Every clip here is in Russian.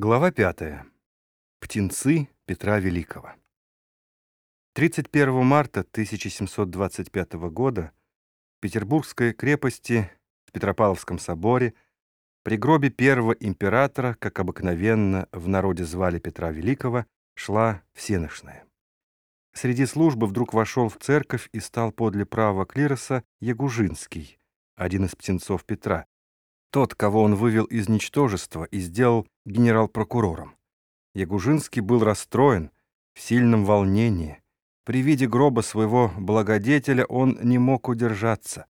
Глава 5. Птенцы Петра Великого. 31 марта 1725 года в Петербургской крепости в Петропавловском соборе при гробе первого императора, как обыкновенно в народе звали Петра Великого, шла всеношная. Среди службы вдруг вошел в церковь и стал подле правого клироса Ягужинский, один из птенцов Петра, тот, кого он вывел из ничтожества и сделал генерал-прокурором. Ягужинский был расстроен, в сильном волнении. При виде гроба своего благодетеля он не мог удержаться.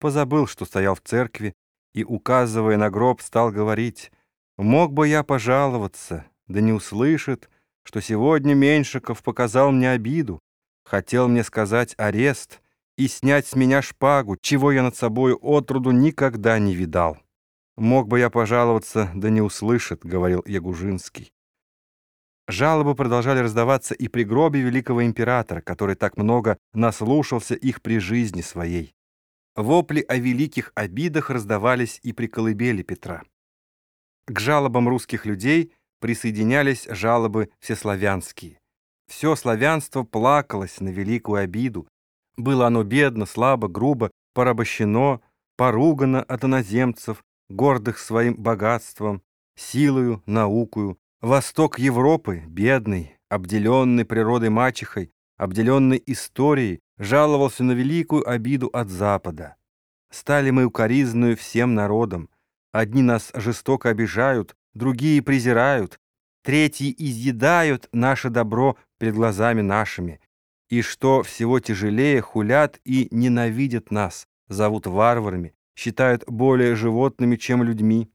Позабыл, что стоял в церкви, и, указывая на гроб, стал говорить, «Мог бы я пожаловаться, да не услышит, что сегодня Меньшиков показал мне обиду, хотел мне сказать арест и снять с меня шпагу, чего я над собою отроду никогда не видал». «Мог бы я пожаловаться, да не услышит», — говорил Ягужинский. Жалобы продолжали раздаваться и при гробе великого императора, который так много наслушался их при жизни своей. Вопли о великих обидах раздавались и при колыбели Петра. К жалобам русских людей присоединялись жалобы всеславянские. Все славянство плакалось на великую обиду. Было оно бедно, слабо, грубо, порабощено, поругано от иноземцев, гордых своим богатством, силою, наукою, восток Европы, бедный, обделенный природой мачехой, обделенный историей, жаловался на великую обиду от Запада. Стали мы укоризную всем народам. Одни нас жестоко обижают, другие презирают, третьи изъедают наше добро перед глазами нашими. И что всего тяжелее, хулят и ненавидят нас, зовут варварами, считают более животными, чем людьми.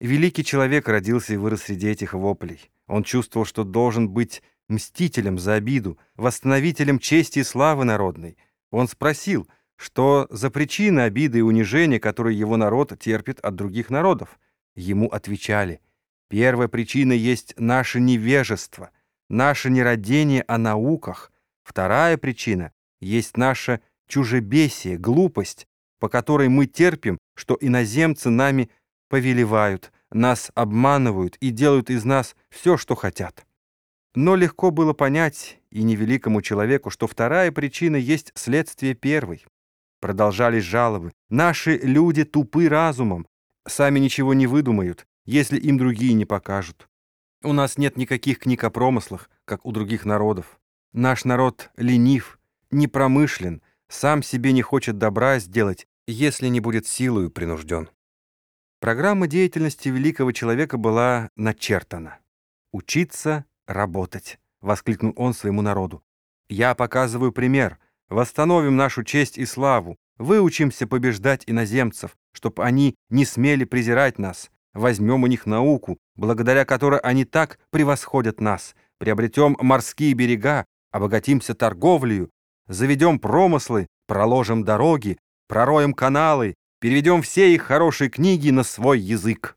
Великий человек родился и вырос среди этих воплей. Он чувствовал, что должен быть мстителем за обиду, восстановителем чести и славы народной. Он спросил, что за причины обиды и унижения, которые его народ терпит от других народов. Ему отвечали, первая причина есть наше невежество, наше нерадение о науках. Вторая причина есть наше чужебесие, глупость, по которой мы терпим, что иноземцы нами повелевают, нас обманывают и делают из нас все, что хотят. Но легко было понять и невеликому человеку, что вторая причина есть следствие первой. Продолжались жалобы. Наши люди тупы разумом, сами ничего не выдумают, если им другие не покажут. У нас нет никаких книг о промыслах, как у других народов. Наш народ ленив, непромышлен, сам себе не хочет добра сделать, если не будет силою принужден. Программа деятельности великого человека была начертана. «Учиться, работать», — воскликнул он своему народу. «Я показываю пример. Восстановим нашу честь и славу. Выучимся побеждать иноземцев, чтобы они не смели презирать нас. Возьмем у них науку, благодаря которой они так превосходят нас. Приобретем морские берега, обогатимся торговлею, заведем промыслы, проложим дороги, пророем каналы, переведем все их хорошие книги на свой язык.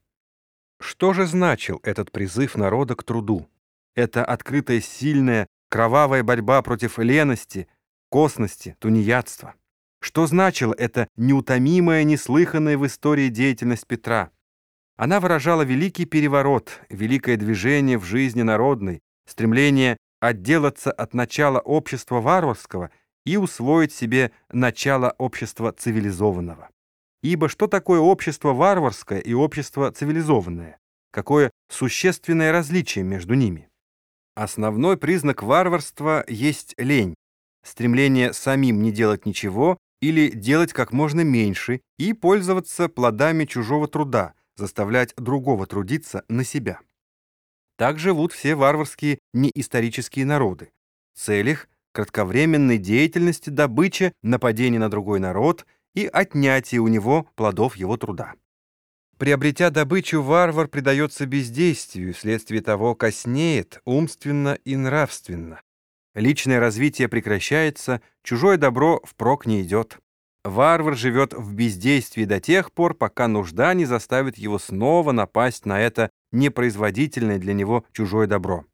Что же значил этот призыв народа к труду? Это открытая сильная, кровавая борьба против лености, косности, тунеядства. Что значила эта неутомимая, неслыханная в истории деятельность Петра? Она выражала великий переворот, великое движение в жизни народной, стремление отделаться от начала общества варварского и усвоить себе начало общества цивилизованного. Ибо что такое общество варварское и общество цивилизованное? Какое существенное различие между ними? Основной признак варварства есть лень, стремление самим не делать ничего или делать как можно меньше и пользоваться плодами чужого труда, заставлять другого трудиться на себя. Так живут все варварские неисторические народы. Цель их кратковременной деятельности, добычи, нападения на другой народ и отнятия у него плодов его труда. Приобретя добычу, варвар предается бездействию, вследствие того коснеет умственно и нравственно. Личное развитие прекращается, чужое добро впрок не идет. Варвар живет в бездействии до тех пор, пока нужда не заставит его снова напасть на это непроизводительное для него чужое добро.